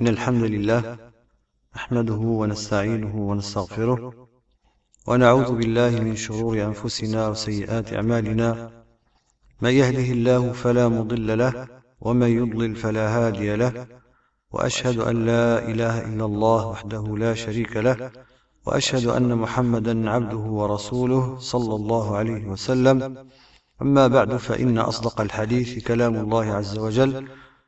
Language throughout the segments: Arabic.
إن الحمد لله نحمده ونستعينه ونستغفره ونعوذ بالله من شرور أنفسنا وسيئات أعمالنا. من يهده الله فلا مضل له ومن يضلل فلا هادي له. وأشهد أن لا إله إلا الله وحده لا شريك له. وأشهد أن محمدا عبده ورسوله صلى الله عليه وسلم. أما بعد فإن أصدق الحديث كلام الله عز وجل.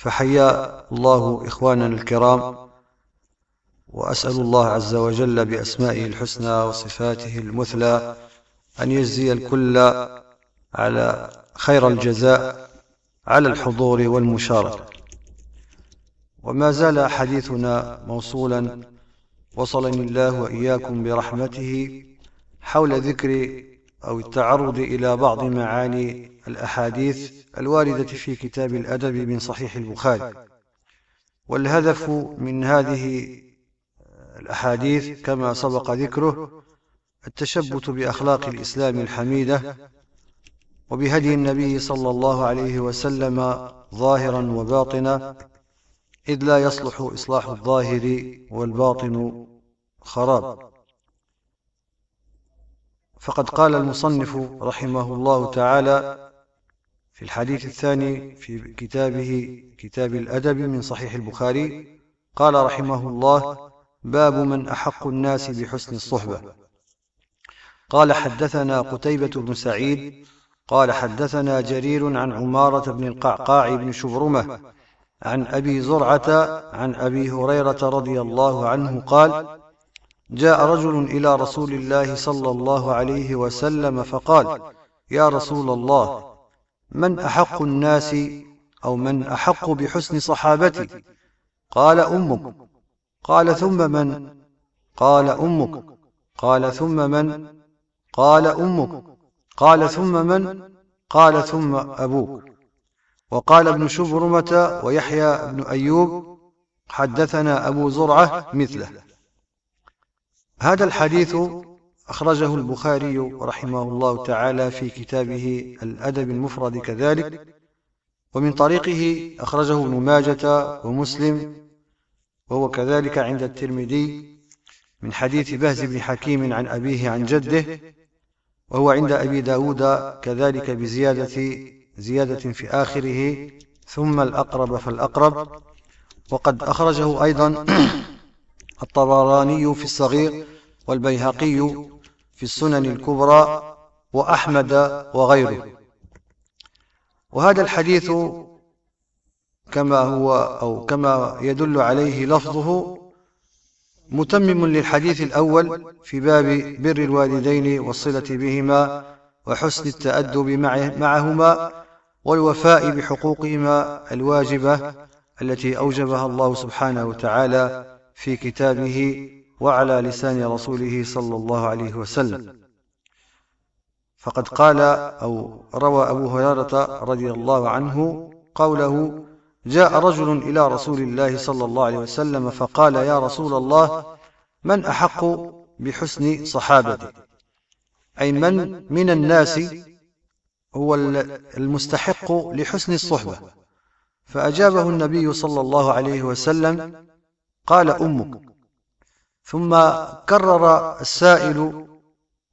فحيا الله إخواننا الكرام وأسأل الله عز وجل بأسمائه الحسنى وصفاته المثلى أن يجزي الكل على خير الجزاء على الحضور والمشاركة وما زال حديثنا موصولا وصلني الله وإياكم برحمته حول ذكر أو التعرض إلى بعض معاني الأحاديث الواردة في كتاب الأدب من صحيح البخاري. والهدف من هذه الأحاديث كما سبق ذكره التشبت بأخلاق الإسلام الحميدة وبهدي النبي صلى الله عليه وسلم ظاهرا وباطنا إذ لا يصلح إصلاح الظاهر والباطن خراب. فقد قال المصنف رحمه الله تعالى في الحديث الثاني في كتابه كتاب الأدب من صحيح البخاري قال رحمه الله باب من أحق الناس بحسن الصحبة قال حدثنا قتيبة بن سعيد قال حدثنا جرير عن عمارة بن القعقاع بن شبرمة عن أبي زرعة عن أبي هريرة رضي الله عنه قال جاء رجل إلى رسول الله صلى الله عليه وسلم فقال يا رسول الله من أحق الناس أو من أحق بحسن صحابتي؟ قال أمك. قال ثم من؟ قال أمك. قال ثم من؟ قال أمك. قال ثم من؟ قال ثم أبوك. وقال ابن شبرمة ويحيى بن أيوب حدثنا أبو زرعة مثله. هذا الحديث أخرجه البخاري رحمه الله تعالى في كتابه الأدب المفرد كذلك ومن طريقه أخرجه ابن ماجة ومسلم وهو كذلك عند الترمذي من حديث بهز بن حكيم عن أبيه عن جده وهو عند أبي داود كذلك بزيادة زيادة في آخره ثم الأقرب فالأقرب وقد أخرجه أيضا الطبراني في الصغير والبيهقي في السنن الكبرى وأحمد وغيره. وهذا الحديث كما هو أو كما يدل عليه لفظه متمم للحديث الأول في باب بر الوالدين والصلة بهما وحسن التأدب معهما والوفاء بحقوقهما الواجبة التي أوجبها الله سبحانه وتعالى في كتابه وعلى لسان رسوله صلى الله عليه وسلم. فقد قال أو روى أبو هريرة رضي الله عنه قوله جاء رجل إلى رسول الله صلى الله عليه وسلم فقال يا رسول الله من أحق بحسن صحابتي؟ أي من من الناس هو المستحق لحسن الصحبة؟ فأجابه النبي صلى الله عليه وسلم قال أمك. ثم كرر السائل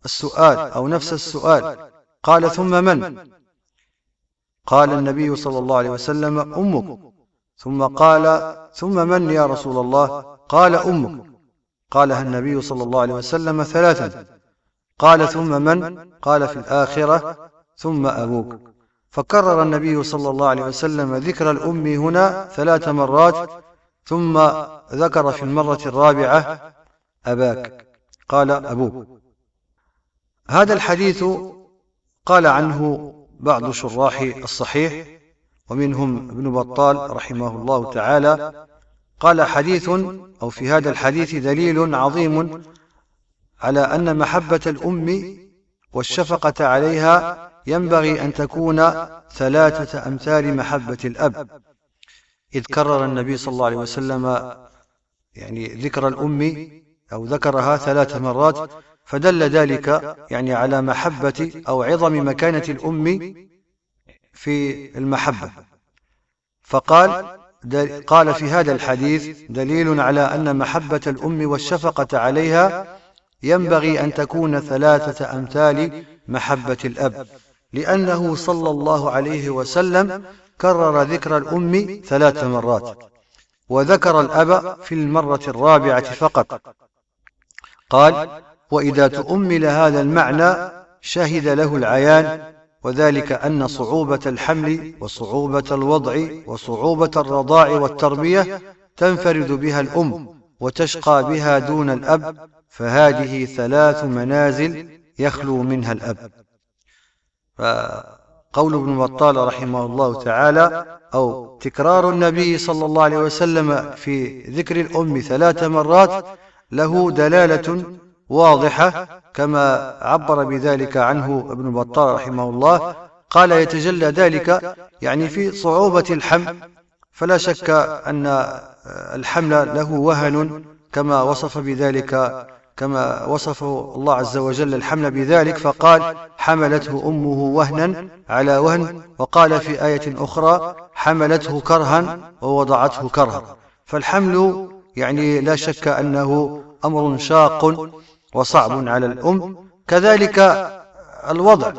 السؤال أو نفس السؤال. قال ثم من؟ قال النبي صلى الله عليه وسلم أمك. ثم قال ثم من يا رسول الله؟ قال أمك. قالها النبي صلى الله عليه وسلم ثلاثا. قال ثم من؟ قال في الآخرة ثم أبوك. فكرر النبي صلى الله عليه وسلم ذكر الأم هنا ثلاث مرات ثم ذكر في المرة الرابعة أباك. قال أبوك. هذا الحديث قال عنه بعض شراح الصحيح ومنهم ابن بطال رحمه الله تعالى. قال حديث أو في هذا الحديث دليل عظيم على أن محبة الأم والشفقة عليها ينبغي أن تكون ثلاثة أمثال محبة الأب. إذ كرر النبي صلى الله عليه وسلم يعني ذكر الأم أو ذكرها ثلاث مرات فدل ذلك يعني على محبة أو عظم مكانة الأم في المحبة. فقال قال في هذا الحديث دليل على أن محبة الأم والشفقة عليها ينبغي أن تكون ثلاثة أمثال محبة الأب لأنه صلى الله عليه وسلم كرر ذكر الأم ثلاث مرات وذكر الأب في المرة الرابعة فقط. قال وإذا تؤمل هذا المعنى شهد له العيان وذلك أن صعوبة الحمل وصعوبة الوضع وصعوبة الرضاع والتربية تنفرد بها الأم وتشقى بها دون الأب فهذه ثلاث منازل يخلو منها الأب. فقول ابن بطال رحمه الله تعالى أو تكرار النبي صلى الله عليه وسلم في ذكر الأم ثلاث مرات له دلالة واضحة كما عبر بذلك عنه ابن بطال رحمه الله. قال يتجلى ذلك يعني في صعوبة الحمل. فلا شك أن الحمل له وهن كما وصف بذلك كما وصف الله عز وجل الحمل بذلك فقال حملته أمه وهنا على وهن وقال في آية أخرى حملته كرها ووضعته كرها. فالحمل يعني لا شك أنه أمر شاق وصعب على الأم. كذلك الوضع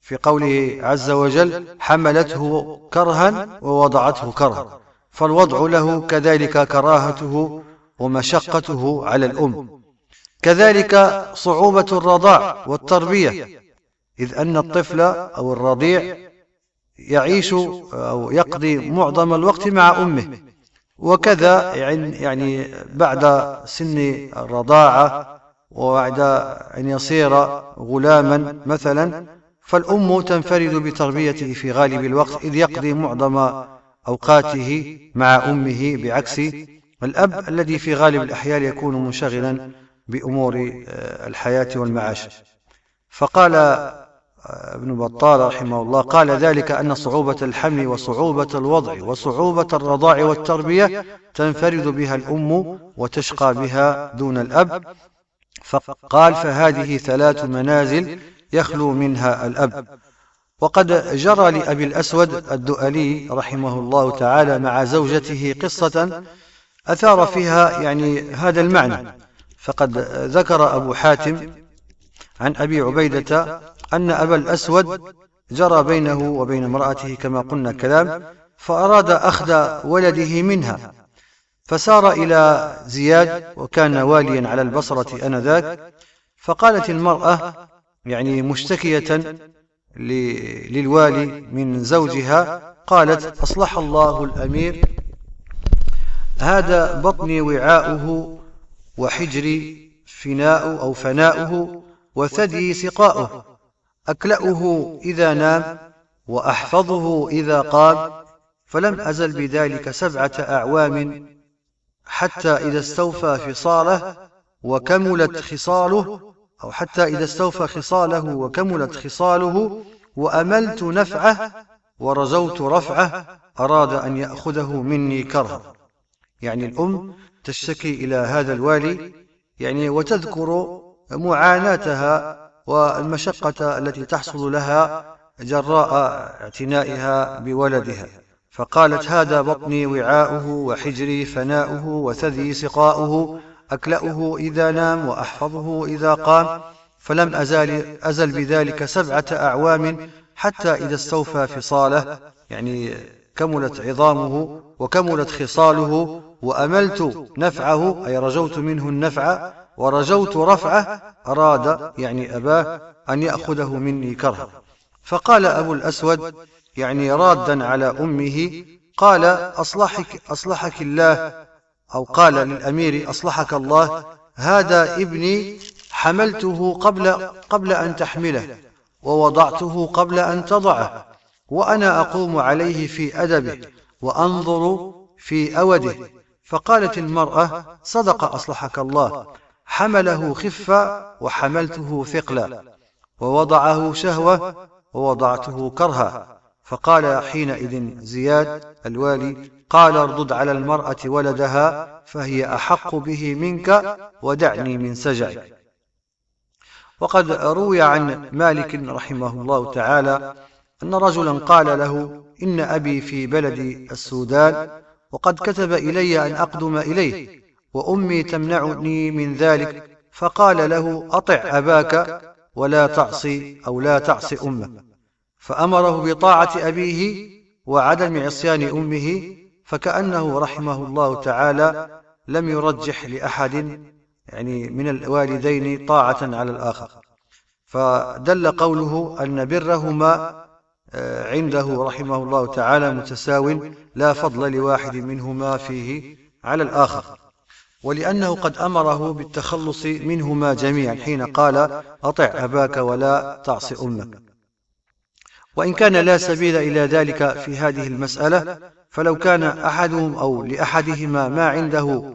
في قوله عز وجل حملته كرها ووضعته كرها. فالوضع له كذلك كراهته ومشقته على الأم. كذلك صعوبة الرضاع والتربية إذ أن الطفل أو الرضيع يعيش أو يقضي معظم الوقت مع أمه وكذا يعني بعد سن الرضاعة وبعد أن يصير غلاما مثلا فالأم تنفرد بتربيته في غالب الوقت إذ يقضي معظم أوقاته مع أمه بعكس الأب الذي في غالب الأحيان يكون منشغلا بأمور آه، الحياة والمعاش. فقال آه، ابن بطال رحمه الله قال ذلك أن صعوبة الحمل وصعوبة الوضع وصعوبة الرضاع والتربية تنفرد بها الأم وتشقى بها دون الأب. فقال فهذه ثلاث منازل يخلو منها الأب. وقد جرى لأبي الأسود الدؤلي رحمه الله تعالى مع زوجته قصة أثار فيها يعني هذا المعنى. فقد ذكر أبو حاتم عن أبي عبيدة أن أبا الأسود جرى بينه وبين امرأته كما قلنا كلام فأراد أخذ ولده منها فسار إلى زياد وكان واليا على البصرة أنذاك فقالت المرأة يعني مشتكية للوالي من زوجها قالت أصلح الله الأمير هذا بطني وعاؤه وحجري فناء أو فناؤه وثدي سقاؤه. أكلأه إذا نام وأحفظه إذا قام فلم أزل بذلك سبعة أعوام حتى إذا استوفى فصاله وكملت خصاله أو حتى إذا استوفى خصاله وكملت خصاله وأملت نفعه ورجوت رفعه أراد أن يأخذه مني كرها. يعني الأم تشتكي إلى هذا الوالي يعني وتذكر معاناتها والمشقة التي تحصل لها جراء اعتنائها بولدها. فقالت هذا بطني وعاؤه وحجري فناؤه وثدي سقاؤه أكلأه إذا نام وأحفظه إذا قام فلم أزال أزل بذلك سبعة أعوام حتى إذا استوفى فصاله يعني كملت عظامه وكملت خصاله وأملت نفعه أي رجوت منه النفع ورجوت رفعه أراد يعني أباه أن يأخذه مني كرها. فقال أبو الأسود يعني رادا على أمه قال أصلحك, أصلحك الله أو قال للأمير أصلحك الله هذا ابني حملته قبل, قبل أن تحمله ووضعته قبل أن تضعه وأنا أقوم عليه في أدبه وأنظر في أوده. فقالت المرأة صدق أصلحك الله. حمله خفة وحملته ثقلا ووضعه شهوة ووضعته كرها فقال حينئذ زياد الوالي قال اردد على المرأة ولدها فهي أحق به منك ودعني من سجعك وقد روي عن مالك رحمه الله تعالى أن رجلا قال له إن أبي في بلد السودان وقد كتب إلي أن أقدم إليه وأمي تمنعني من ذلك فقال له أطع أباك ولا تعصي أو لا تعصي أمك فأمره بطاعة أبيه وعدم عصيان أمه فكأنه رحمه الله تعالى لم يرجح لأحد يعني من الوالدين طاعة على الآخر. فدل قوله أن برهما عنده رحمه الله تعالى متساو لا فضل لواحد منهما فيه على الآخر. ولأنه قد أمره بالتخلص منهما جميعا حين قال أطع أباك ولا تعص أمك. وإن كان لا سبيل إلى ذلك في هذه المسألة فلو كان أحدهم أو لأحدهما ما عنده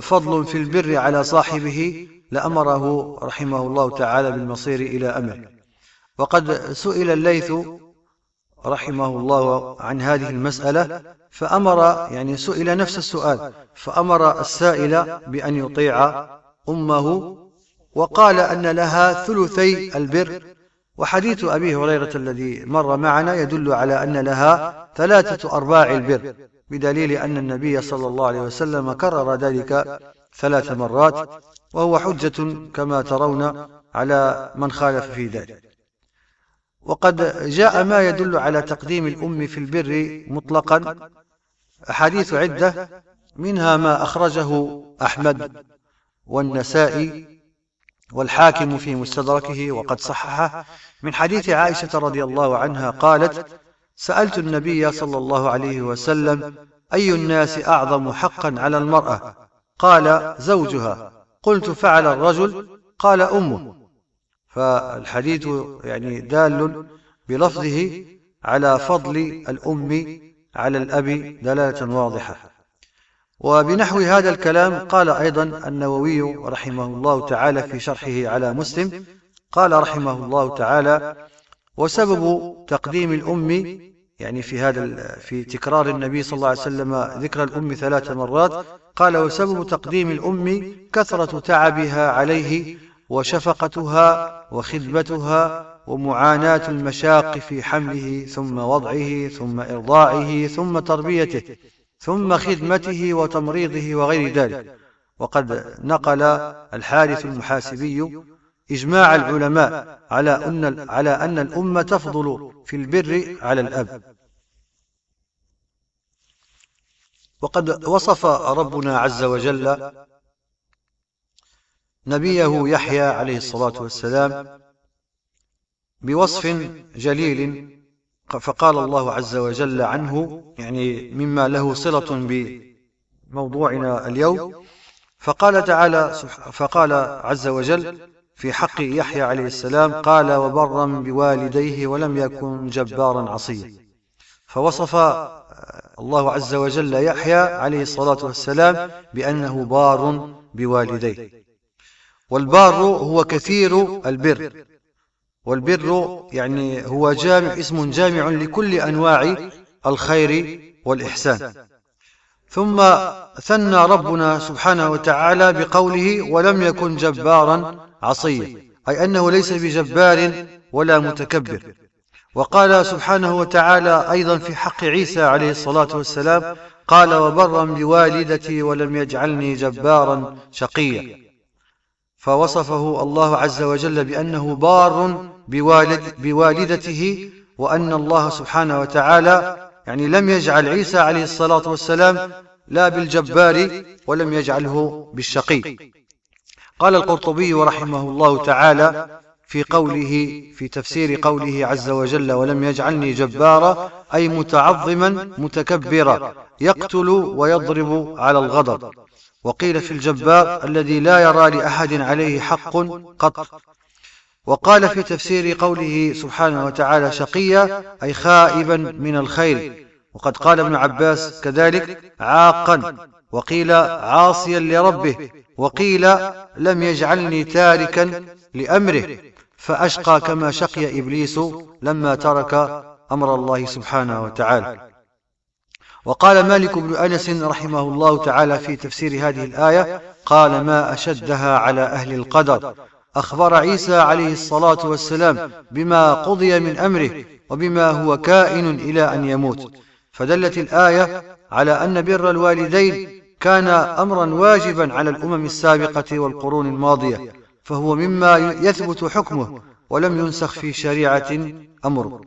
فضل في البر على صاحبه لأمره رحمه الله تعالى بالمصير إلى أمره. وقد سئل الليث رحمه الله عن هذه المسألة فأمر يعني سئل نفس السؤال فأمر السائل بأن يطيع أمه وقال أن لها ثلثي البر. وحديث أبي هريرة الذي مر معنا يدل على أن لها ثلاثة أرباع البر بدليل أن النبي صلى الله عليه وسلم كرر ذلك ثلاث مرات وهو حجة كما ترون على من خالف في ذلك. وقد جاء ما يدل على تقديم الأم في البر مطلقا. أحاديث عدة منها ما أخرجه أحمد والنسائي والحاكم في مستدركه وقد صححه. من حديث عائشة رضي الله عنها قالت سألت النبي صلى الله عليه وسلم أي الناس أعظم حقا على المرأة؟ قال زوجها. قلت فعل الرجل؟ قال أمه. فالحديث يعني دال بلفظه على فضل الأم على الأب دلالة واضحة. وبنحو هذا الكلام قال أيضا النووي رحمه الله تعالى في شرحه على مسلم قال رحمه الله تعالى وسبب تقديم الأم يعني في هذا في تكرار النبي صلى الله عليه وسلم ذكر الأم ثلاث مرات قال وسبب تقديم الأم كثرة تعبها عليه وشفقتها وخدمتها ومعاناة المشاق في حمله ثم وضعه ثم إرضاعه ثم تربيته ثم خدمته وتمريضه وغير ذلك. وقد نقل الحارث المحاسبي إجماع العلماء على أن, على أن الأمة تفضل في البر على الأب. وقد وصف ربنا عز وجل نبيه يحيى عليه الصلاة والسلام بوصف جليل فقال الله عز وجل عنه يعني مما له صلة بموضوعنا اليوم. فقال تعالى فقال عز وجل في حق يحيى عليه السلام قال وبرا بوالديه ولم يكن جبارا عصيا فوصف الله عز وجل يحيى عليه الصلاة والسلام بأنه بار بوالديه. والبار هو كثير البر. والبر يعني هو جامع اسم جامع لكل أنواع الخير والإحسان. ثم ثنى ربنا سبحانه وتعالى بقوله ولم يكن جبارا عصيا أي أنه ليس بجبار ولا متكبر. وقال سبحانه وتعالى أيضا في حق عيسى عليه الصلاة والسلام قال وبرا بوالدتي ولم يجعلني جبارا شقيا فوصفه الله عز وجل بأنه بار بوالد بوالدته وأن الله سبحانه وتعالى يعني لم يجعل عيسى عليه الصلاة والسلام لا بالجبار ولم يجعله بالشقي. قال القرطبي رحمه الله تعالى في قوله في تفسير قوله عز وجل ولم يجعلني جبارا أي متعظما متكبرا يقتل ويضرب على الغضب وقيل في الجبار الذي لا يرى لأحد عليه حق قط. وقال في تفسير قوله سبحانه وتعالى شقيا أي خائبا من الخير. وقد قال ابن عباس كذلك عاقا. وقيل عاصيا لربه. وقيل لم يجعلني تاركا لأمره. فأشقى كما شقي إبليس لما ترك أمر الله سبحانه وتعالى. وقال مالك بن أنس رحمه الله تعالى في تفسير هذه الآية قال ما أشدها على أهل القدر. أخبر عيسى عليه الصلاة والسلام بما قضي من أمره وبما هو كائن إلى أن يموت. فدلت الآية على أن بر الوالدين كان أمرا واجبا على الأمم السابقة والقرون الماضية فهو مما يثبت حكمه ولم ينسخ في شريعة أمر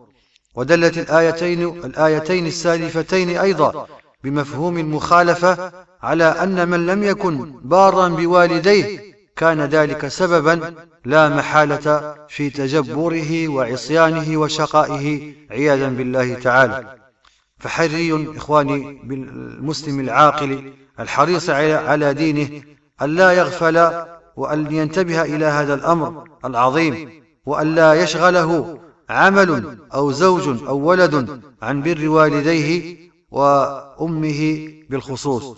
ودلت الآيتين, الآيتين السالفتين أيضا بمفهوم المخالفة على أن من لم يكن بارا بوالديه كان ذلك سببا لا محالة في تجبره وعصيانه وشقائه عياذا بالله تعالى. فحري إخواني بالمسلم العاقل الحريص على دينه أن لا يغفل وأن ينتبه إلى هذا الأمر العظيم وأن لا يشغله عمل أو زوج أو ولد عن بر والديه وأمه بالخصوص.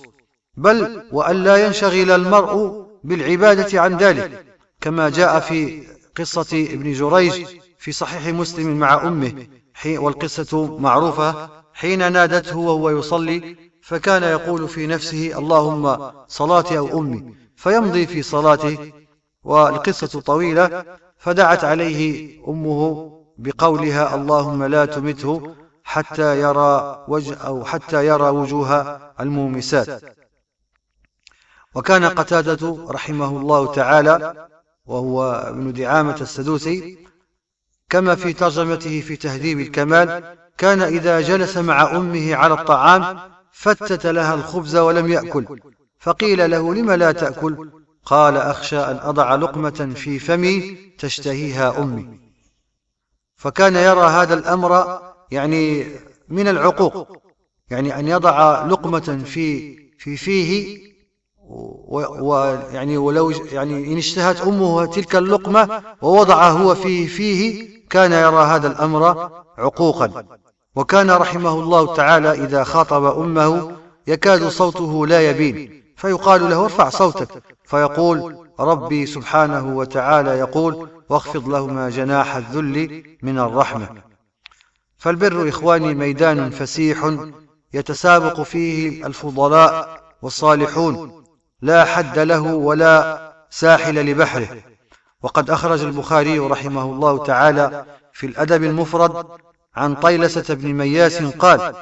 بل وأن لا ينشغل المرء بالعبادة عن ذلك كما جاء في قصة ابن جريج في صحيح مسلم مع أمه والقصة معروفة حين نادته وهو يصلي فكان يقول في نفسه اللهم صلاتي أو أمي. فيمضي في صلاته والقصة طويلة فدعت عليه أمه بقولها اللهم لا تمته حتى يرى وجه أو حتى يرى وجوه المومسات. وكان قتادة رحمه الله تعالى وهو ابن دعامة السدوسي كما في ترجمته في تهذيب الكمال كان إذا جلس مع أمه على الطعام فتت لها الخبز ولم يأكل. فقيل له لم لا تأكل؟ قال أخشى أن أضع لقمة في فمي تشتهيها أمي. فكان يرى هذا الأمر يعني من العقوق يعني أن يضع لقمة في في فيه ويعني ولو يعني إن اشتهت أمه تلك اللقمة ووضع هو فيه فيه كان يرى هذا الأمر عقوقا. وكان رحمه الله تعالى إذا خاطب أمه يكاد صوته لا يبين فيقال له ارفع صوتك فيقول ربي سبحانه وتعالى يقول واخفض لهما جناح الذل من الرحمة. فالبر إخواني ميدان فسيح يتسابق فيه الفضلاء والصالحون لا حد له ولا ساحل لبحره. وقد أخرج البخاري رحمه الله تعالى في الأدب المفرد عن طيلسة بن مياس قال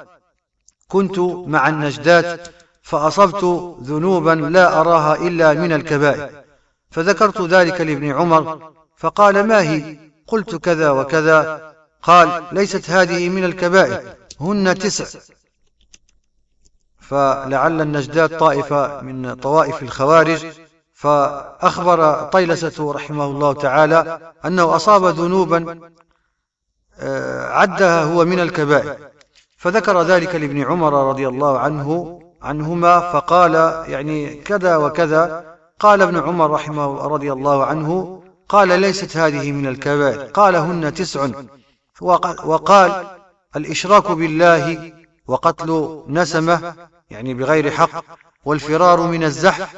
كنت مع النجدات فأصبت ذنوبا لا أراها إلا من الكبائر. فذكرت ذلك لابن عمر فقال ما هي؟ قلت كذا وكذا. قال ليست هذه من الكبائر هن تسع. فلعل النجدات طائفة من طوائف الخوارج فأخبر طيلسة رحمه الله تعالى أنه أصاب ذنوبا آه، عدها هو من الكبائر. فذكر ذلك لابن عمر رضي الله عنه عنهما فقال يعني كذا وكذا. قال ابن عمر رحمه رضي الله عنه قال ليست هذه من الكبائر. قال هن تسع وقال الإشراك بالله وقتل نسمة يعني بغير حق والفرار من الزحف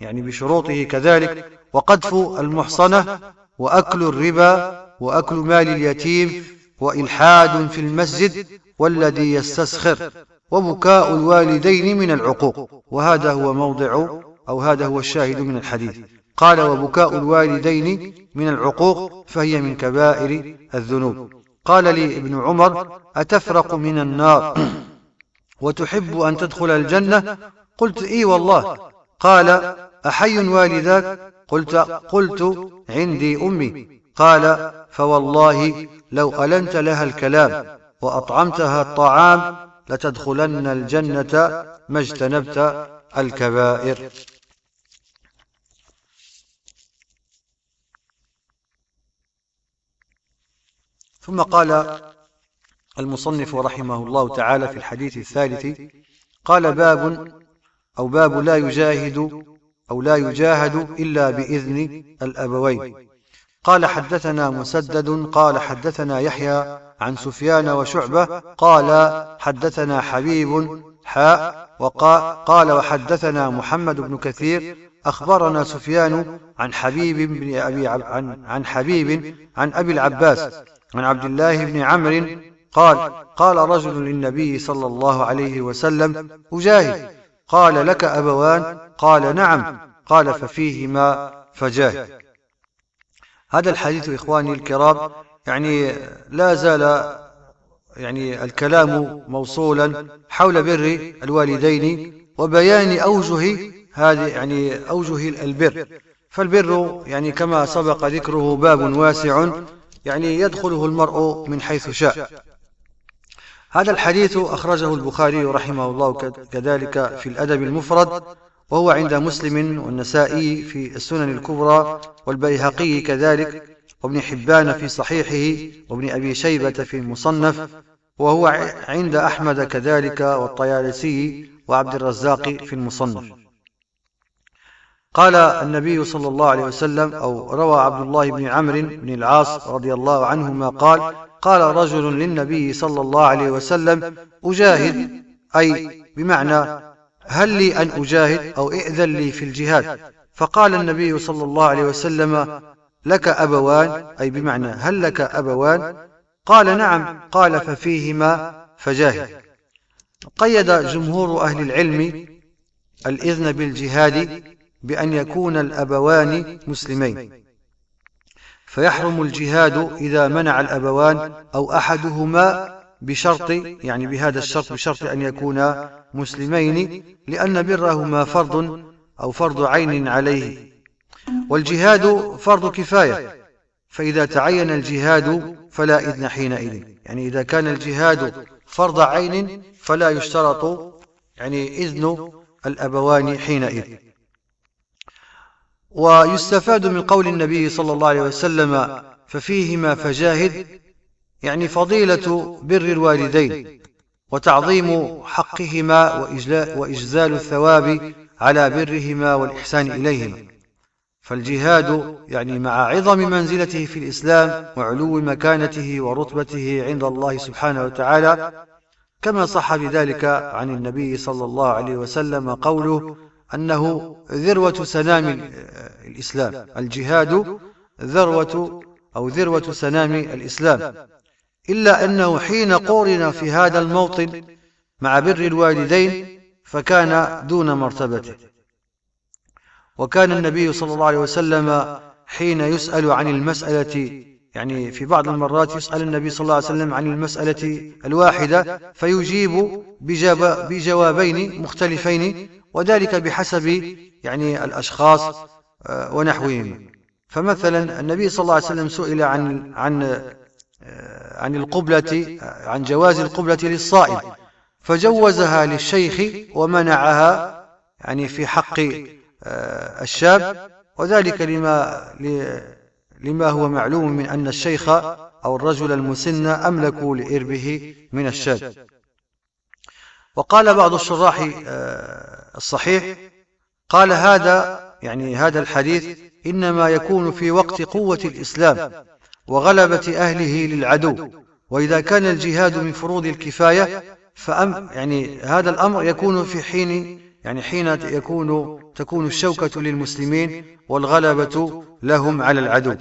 يعني بشروطه كذلك وقذف المحصنة وأكل الربا وأكل مال اليتيم وإلحاد في المسجد والذي يستسخر وبكاء الوالدين من العقوق. وهذا هو موضع أو هذا هو الشاهد من الحديث. قال وبكاء الوالدين من العقوق فهي من كبائر الذنوب. قال لي ابن عمر أتفرق من النار؟ وتحب أن تدخل الجنة؟ قلت إي والله. قال أحي والداك؟ قلت, قلت عندي أمي. قال فوالله لو ألنت لها الكلام وأطعمتها الطعام لتدخلن الجنة ما اجتنبت الكبائر. ثم قال المصنف رحمه الله تعالى في الحديث الثالث قال باب أو باب لا يجاهد أو لا يجاهد إلا بإذن الأبوين. قال حدثنا مسدد قال حدثنا يحيى عن سفيان وشعبة قال حدثنا حبيب حاء وقال وحدثنا محمد بن كثير أخبرنا سفيان عن حبيب بن أبي عن, عن حبيب عن أبي العباس عن عبد الله بن عمرو قال قال رجل للنبي صلى الله عليه وسلم أجاهد. قال لك أبوان؟ قال نعم. قال ففيهما فجاهد هذا الحديث إخواني الكرام يعني لا زال يعني الكلام موصولا حول بر الوالدين وبيان أوجه هذه يعني أوجه البر. فالبر يعني كما سبق ذكره باب واسع يعني يدخله المرء من حيث شاء. هذا الحديث أخرجه البخاري رحمه الله كذلك في الأدب المفرد وهو عند مسلم والنسائي في السنن الكبرى والبيهقي كذلك وابن حبان في صحيحه وابن أبي شيبة في المصنف وهو عند أحمد كذلك والطيالسي وعبد الرزاق في المصنف. قال النبي صلى الله عليه وسلم أو روى عبد الله بن عمرو بن العاص رضي الله عنهما قال قال رجل للنبي صلى الله عليه وسلم أجاهد أي بمعنى هل لي أن أجاهد أو ائذن لي في الجهاد؟ فقال النبي صلى الله عليه وسلم لك أبوان أي بمعنى هل لك أبوان؟ قال نعم قال ففيهما فجاهد. قيد جمهور أهل العلم الإذن بالجهاد بأن يكون الأبوان مسلمين. فيحرم الجهاد إذا منع الأبوان أو أحدهما بشرط يعني بهذا الشرط بشرط أن يكونا مسلمين لأن برهما فرض أو فرض عين عليه. والجهاد فرض كفاية. فإذا تعين الجهاد فلا إذن حينئذ. يعني إذا كان الجهاد فرض عين فلا يشترط يعني إذن الأبوان حينئذ. ويستفاد من قول النبي صلى الله عليه وسلم ففيهما فجاهد يعني فضيلة بر الوالدين وتعظيم حقهما وإجزال الثواب على برهما والإحسان إليهما. فالجهاد يعني مع عظم منزلته في الإسلام وعلو مكانته ورتبته عند الله سبحانه وتعالى كما صح بذلك عن النبي صلى الله عليه وسلم قوله أنه ذروة سنام الإسلام الجهاد ذروة أو ذروة سنام الإسلام. إلا أنه حين قورن في هذا الموطن مع بر الوالدين فكان دون مرتبته. وكان النبي صلى الله عليه وسلم حين يسأل عن المسألة يعني في بعض المرات يسأل النبي صلى الله عليه وسلم عن المسألة الواحدة فيجيب بجوابين مختلفين وذلك بحسب يعني الأشخاص آه، ونحوهم. فمثلا النبي صلى الله عليه وسلم سئل عن عن آه، عن القبلة عن جواز القبلة للصائم فجوزها للشيخ ومنعها يعني في حق آه، الشاب وذلك لما لما هو معلوم من أن الشيخ أو الرجل المسن أملك لإربه من الشاب. وقال بعض الشراح. آه، الصحيح قال هذا يعني هذا الحديث إنما يكون في وقت قوة الإسلام وغلبة أهله للعدو وإذا كان الجهاد من فروض الكفاية فأم يعني هذا الأمر يكون في حين يعني حين يكون تكون الشوكة للمسلمين والغلبة لهم على العدو.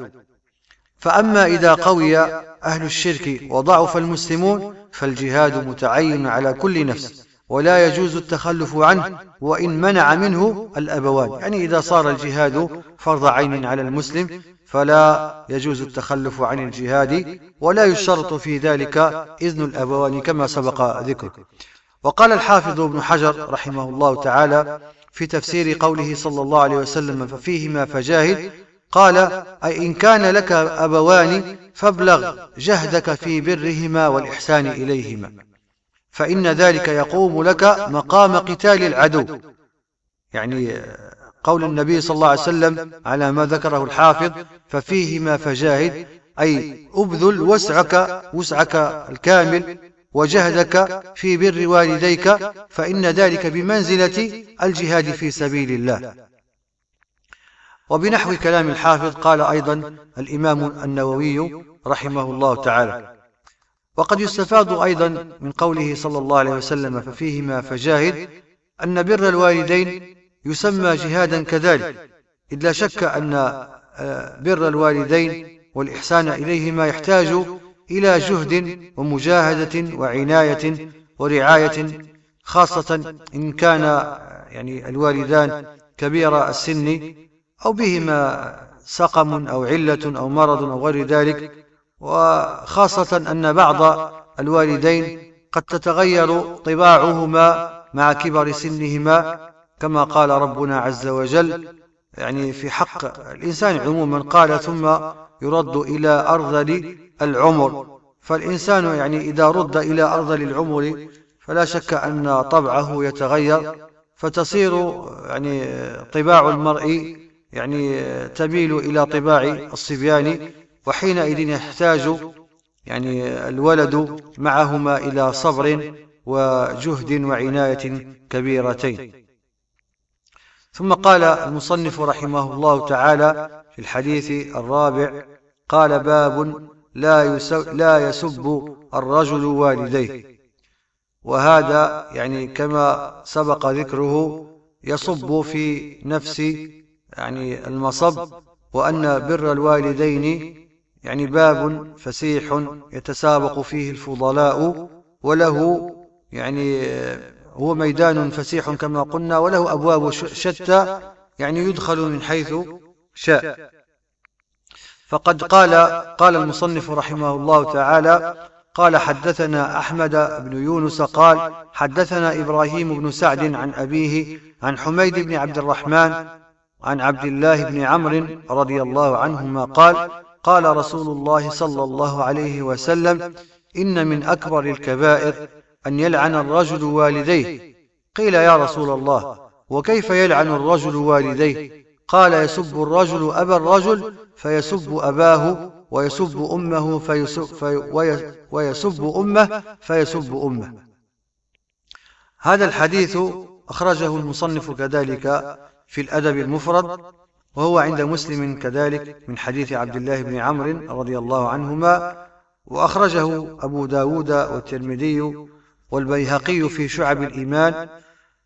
فأما إذا قوي أهل الشرك وضعف المسلمون فالجهاد متعين على كل نفس. ولا يجوز التخلف عنه وإن منع منه الأبوان يعني إذا صار الجهاد فرض عين على المسلم فلا يجوز التخلف عن الجهاد ولا يشترط في ذلك إذن الأبوان كما سبق ذكره وقال الحافظ ابن حجر رحمه الله تعالى في تفسير قوله صلى الله عليه وسلم ففيهما فجاهد قال أي إن كان لك أبوان فابلغ جهدك في برهما والإحسان إليهما. فإن ذلك يقوم لك مقام قتال العدو. يعني قول النبي صلى الله عليه وسلم على ما ذكره الحافظ ففيهما فجاهد أي أبذل وسعك وسعك الكامل وجهدك في بر والديك فإن ذلك بمنزلة الجهاد في سبيل الله. وبنحو كلام الحافظ قال أيضا الإمام النووي رحمه الله تعالى وقد يستفاد أيضا من قوله صلى الله عليه وسلم ففيهما فجاهد أن بر الوالدين يسمى جهادا كذلك إذ لا شك أن آه، بر الوالدين والإحسان إليهما يحتاج إلى جهد ومجاهدة وعناية ورعاية خاصة إن كان يعني الوالدان كبير السن أو بهما سقم أو علة أو مرض أو غير ذلك. وخاصة أن بعض الوالدين قد تتغير طباعهما مع كبر سنهما كما قال ربنا عز وجل يعني في حق الإنسان عموما قال ثم يرد إلى أرذل العمر. فالإنسان يعني إذا رد إلى أرذل العمر فلا شك أن طبعه يتغير فتصير يعني طباع المرء يعني تميل إلى طباع الصبيان وحينئذ يحتاج يعني الولد معهما إلى صبر وجهد وعناية كبيرتين. ثم قال المصنف رحمه الله تعالى في الحديث الرابع قال باب لا, لا يسب الرجل والديه. وهذا يعني كما سبق ذكره يصب في نفس يعني المصب وأن بر الوالدين يعني باب فسيح يتسابق فيه الفضلاء وله يعني هو ميدان فسيح كما قلنا وله أبواب شتى يعني يدخل من حيث شاء. فقد قال قال المصنف رحمه الله تعالى قال حدثنا أحمد بن يونس قال حدثنا إبراهيم بن سعد عن أبيه عن حميد بن عبد الرحمن عن عبد الله بن عمرو رضي الله عنهما قال قال رسول الله صلى الله عليه وسلم إن من أكبر الكبائر أن يلعن الرجل والديه. قيل يا رسول الله وكيف يلعن الرجل والديه؟ قال يسب الرجل أبا الرجل فيسب أباه ويسب أمه فيسب, في ويسب أمه فيسب أمه. هذا الحديث أخرجه المصنف كذلك في الأدب المفرد. وهو عند مسلم كذلك من حديث عبد الله بن عمرو رضي الله عنهما وأخرجه أبو داود والترمذي والبيهقي في شعب الإيمان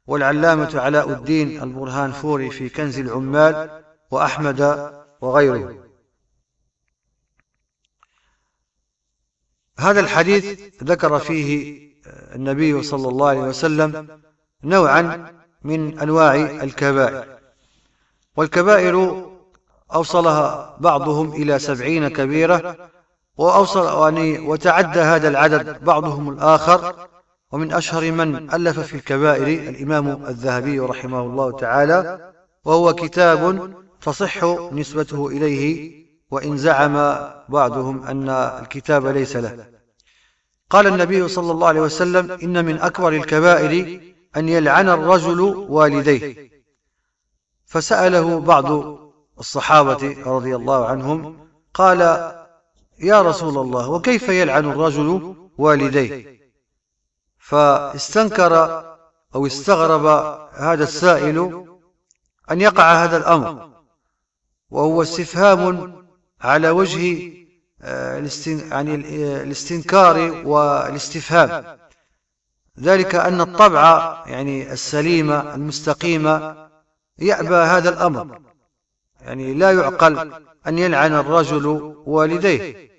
والعلامة علاء الدين البرهان فوري في كنز العمال وأحمد وغيره. هذا الحديث ذكر فيه النبي صلى الله عليه وسلم نوعا من أنواع الكبائر. والكبائر أوصلها بعضهم إلى سبعين كبيرة وأوصل يعني وتعدى هذا العدد بعضهم الآخر. ومن أشهر من ألف في الكبائر الإمام الذهبي رحمه الله تعالى وهو كتاب تصح نسبته إليه وإن زعم بعضهم أن الكتاب ليس له. قال النبي صلى الله عليه وسلم إن من أكبر الكبائر أن يلعن الرجل والديه. فسأله بعض الصحابة رضي الله عنهم قال يا رسول الله وكيف يلعن الرجل والديه؟ فاستنكر أو استغرب هذا السائل أن يقع هذا الأمر وهو استفهام على وجه آه، يعني الاستنكار والاستفهام. ذلك أن الطبع يعني السليمة المستقيمة يأبى هذا الأمر. يعني لا يعقل أن يلعن الرجل والديه.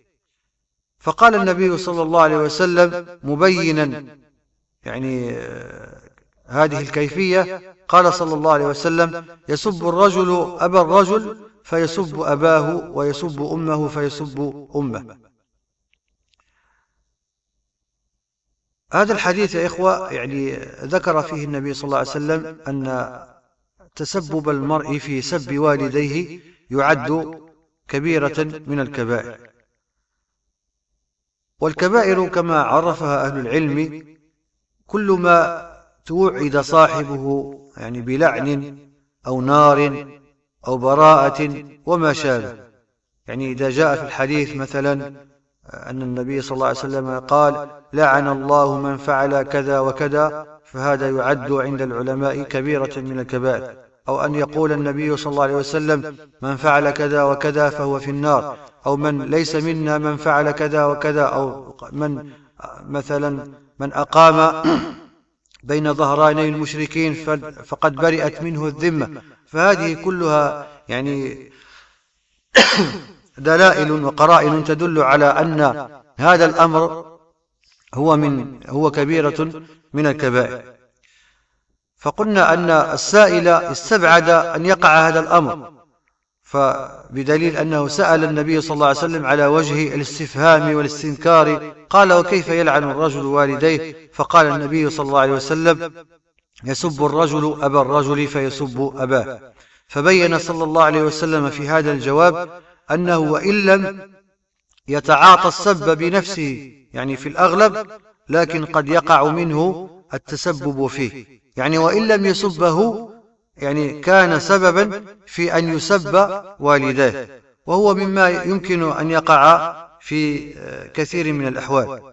فقال النبي صلى الله عليه وسلم مبينا. يعني آه، هذه الكيفية. قال صلى الله عليه وسلم يسب الرجل أبا الرجل فيسب أباه ويسب أمه فيسب أمه. هذا الحديث يا إخوة يعني ذكر فيه النبي صلى الله عليه وسلم أن تسبب المرء في سب والديه يعد كبيرة من الكبائر. والكبائر كما عرفها أهل العلم كل ما توعد صاحبه يعني بلعن أو نار أو براءة وما شابه. يعني إذا جاء في الحديث مثلا أن النبي صلى الله عليه وسلم قال لعن الله من فعل كذا وكذا فهذا يعد عند العلماء كبيرة من الكبائر. أو أن يقول النبي صلى الله عليه وسلم من فعل كذا وكذا فهو في النار. أو من ليس منا من فعل كذا وكذا. أو من مثلا من أقام بين ظهراني المشركين فقد برئت منه الذمة. فهذه كلها يعني دلائل وقرائن تدل على أن هذا الأمر هو من هو كبيرة من الكبائر. فقلنا أن السائل استبعد أن يقع هذا الأمر فبدليل أنه سأل النبي صلى الله عليه وسلم على وجه الاستفهام والاستنكار قال وكيف يلعن الرجل والديه؟ فقال النبي صلى الله عليه وسلم يسب الرجل أبا الرجل فيسب أباه. فبين صلى الله عليه وسلم في هذا الجواب أنه وإن لم يتعاطى السب بنفسه يعني في الأغلب لكن قد يقع منه التسبب فيه. يعني وإن لم يسبه يعني كان سببا في أن يسب والداه وهو مما يمكن أن يقع في كثير من الأحوال.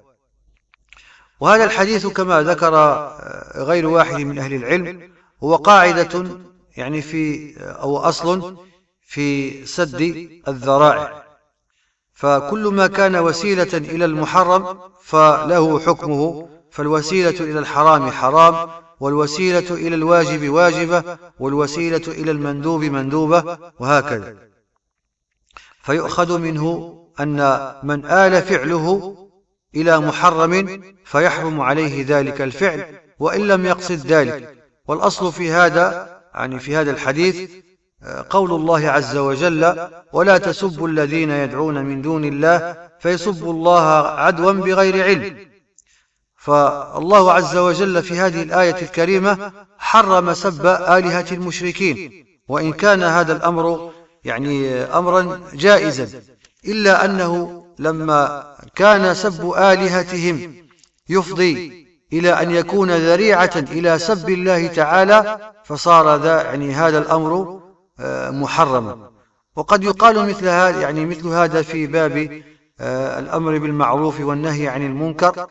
وهذا الحديث كما ذكر غير واحد من أهل العلم هو قاعدة يعني في أو أصل في سد الذرائع. فكل ما كان وسيلة إلى المحرم فله حكمه فالوسيلة إلى الحرام حرام والوسيلة إلى الواجب واجبة والوسيلة إلى المندوب مندوبة وهكذا. فيؤخذ منه أن من آل فعله إلى محرم فيحرم عليه ذلك الفعل وإن لم يقصد ذلك. والأصل في هذا يعني في هذا الحديث قول الله عز وجل ولا تسبوا الذين يدعون من دون الله فيسبوا الله عدوا بغير علم. فالله عز وجل في هذه الآية الكريمة حرم سب آلهة المشركين وإن كان هذا الأمر يعني أمرا جائزا إلا أنه لما كان سب آلهتهم يفضي إلى أن يكون ذريعة إلى سب الله تعالى فصار ذا يعني هذا الأمر محرما وقد يقال مثل هذا يعني مثل هذا في باب آه، الأمر بالمعروف والنهي عن المنكر.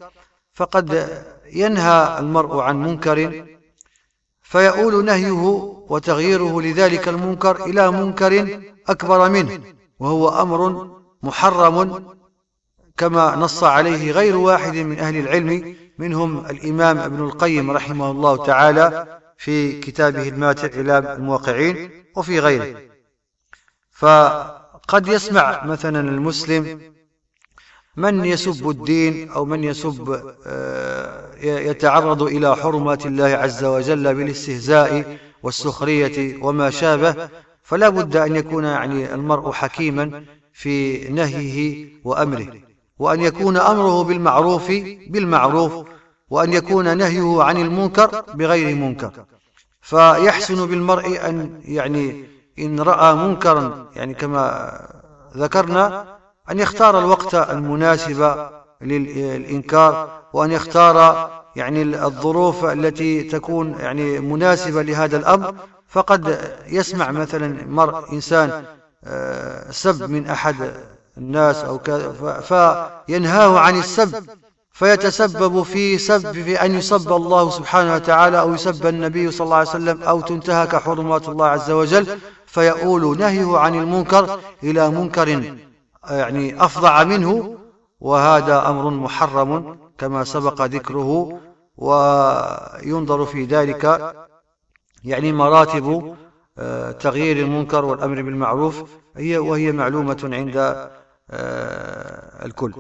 فقد ينهى المرء عن منكر فيؤول نهيه وتغييره لذلك المنكر إلى منكر أكبر منه وهو أمر محرم كما نص عليه غير واحد من أهل العلم منهم الإمام ابن القيم رحمه الله تعالى في كتابه الماتع إلى الموقعين. وفي غيره. فقد يسمع مثلا المسلم من يسب الدين أو من يسب آه، يتعرض إلى حرمات الله عز وجل بالاستهزاء والسخرية وما شابه فلا بد أن يكون يعني المرء حكيما في نهيه وأمره وأن يكون أمره بالمعروف بالمعروف وأن يكون نهيه عن المنكر بغير منكر. فيحسن بالمرء أن يعني إن رأى منكرا يعني كما ذكرنا أن يختار الوقت المناسب للإنكار وأن يختار يعني الظروف التي تكون يعني مناسبة لهذا الأمر. فقد يسمع مثلا مر إنسان آه، سب من أحد الناس أو فينهاه عن السب. فيتسبب في سب في أن يسب الله سبحانه وتعالى أو يسب النبي صلى الله عليه وسلم أو تنتهك حرمات الله عز وجل فيؤول نهيه عن المنكر إلى منكر يعني أفظع منه وهذا أمر محرم كما سبق ذكره وينظر في ذلك يعني مراتب آه، تغيير المنكر والأمر بالمعروف هي وهي معلومة عند آه، الكل.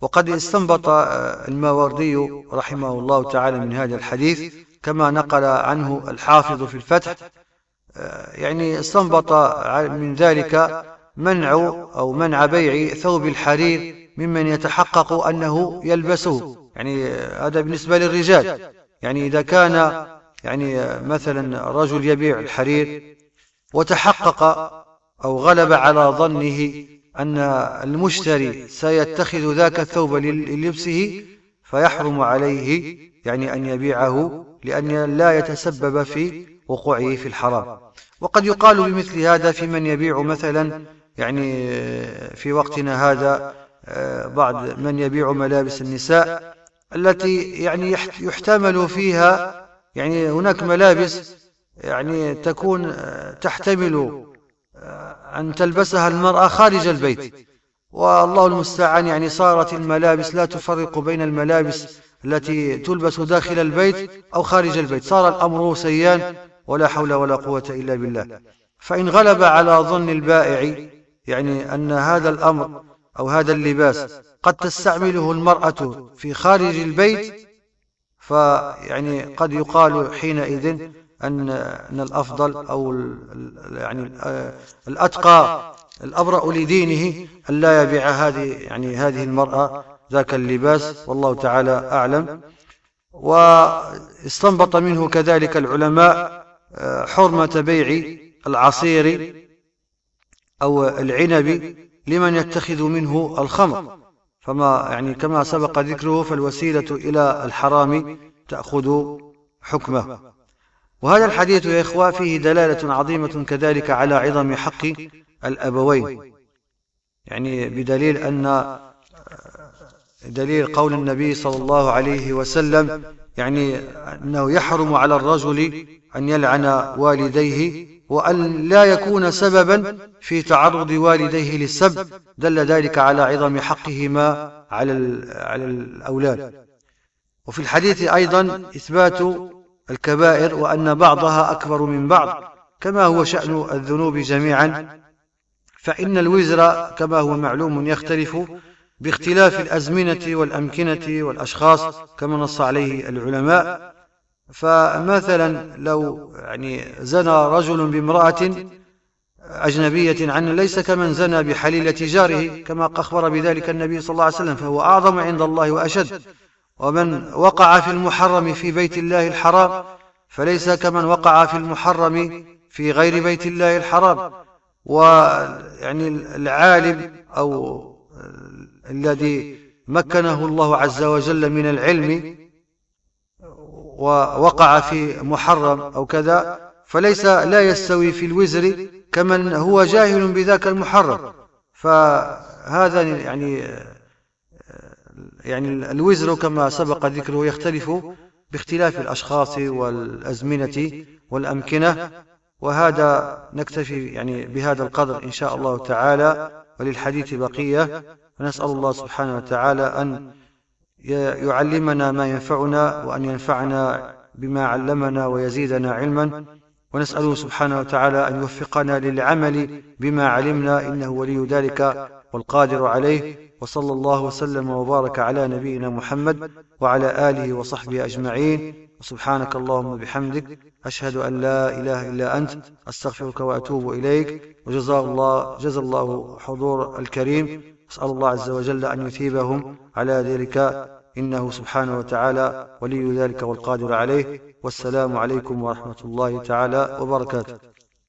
وقد استنبط آه، الماوردي رحمه الله تعالى من هذا الحديث كما نقل عنه الحافظ في الفتح. يعني استنبط من ذلك منع أو منع بيع ثوب الحرير ممن يتحقق أنه يلبسه. يعني هذا بالنسبة للرجال. يعني إذا كان يعني مثلا رجل يبيع الحرير وتحقق أو غلب على ظنه أن المشتري سيتخذ ذاك الثوب للبسه فيحرم عليه يعني أن يبيعه لأن لا يتسبب في وقوعه في الحرام. وقد يقال بمثل هذا في من يبيع مثلا يعني في وقتنا هذا بعض من يبيع ملابس النساء التي يعني يحتمل فيها يعني هناك ملابس يعني تكون تحتمل أن تلبسها المرأة خارج البيت. والله المستعان يعني صارت الملابس لا تفرق بين الملابس التي تلبس داخل البيت أو خارج البيت. صار الأمر سيان ولا حول ولا قوة إلا بالله. فإن غلب على ظن البائع يعني أن هذا الأمر أو هذا اللباس قد تستعمله المرأة في خارج البيت فيعني قد يقال حينئذ أن أن الأفضل أو يعني الأتقى الأبرأ لدينه أن لا يبيع هذه يعني هذه المرأة ذاك اللباس والله تعالى أعلم. واستنبط منه كذلك العلماء آه، حرمة بيع العصير أو العنب لمن يتخذ منه الخمر. فما يعني كما سبق ذكره فالوسيلة إلى الحرام تأخذ حكمه. وهذا الحديث يا إخوة فيه دلالة عظيمة كذلك على عظم حق الأبوين. يعني بدليل أن دليل قول النبي صلى الله عليه وسلم يعني أنه يحرم على الرجل أن يلعن والديه وأن لا يكون سببا في تعرض والديه للسب. دل ذلك على عظم حقهما على على الأولاد. وفي الحديث أيضا إثبات الكبائر وأن بعضها أكبر من بعض. كما هو شأن الذنوب جميعا. فإن الوزر كما هو معلوم يختلف باختلاف الأزمنة والأمكنة والأشخاص كما نص عليه العلماء. فمثلا لو يعني زنى رجل بامرأة أجنبية عنه ليس كمن زنى بحليلة جاره كما أخبر بذلك النبي صلى الله عليه وسلم فهو أعظم عند الله وأشد. ومن وقع في المحرم في بيت الله الحرام فليس كمن وقع في المحرم في غير بيت الله الحرام. ويعني العالم أو الذي مكنه الله عز وجل من العلم ووقع في محرم أو كذا فليس لا يستوي في الوزر كمن هو جاهل بذاك المحرم. فهذا يعني يعني الوزر كما سبق ذكره يختلف باختلاف الأشخاص والأزمنة والأمكنة وهذا نكتفي يعني بهذا القدر إن شاء الله تعالى وللحديث بقية. ونسأل الله سبحانه وتعالى أن يعلمنا ما ينفعنا وأن ينفعنا بما علمنا ويزيدنا علما. ونسأله سبحانه وتعالى أن يوفقنا للعمل بما علمنا إنه ولي ذلك والقادر عليه. وصلى الله وسلم وبارك على نبينا محمد وعلى آله وصحبه أجمعين. وسبحانك اللهم بحمدك أشهد أن لا إله إلا أنت أستغفرك وأتوب إليك. وجزا الله, جزا الله حضور الكريم. أسأل الله عز وجل أن يثيبهم على ذلك. إنه سبحانه وتعالى ولي ذلك والقادر عليه. والسلام عليكم ورحمة الله تعالى وبركاته.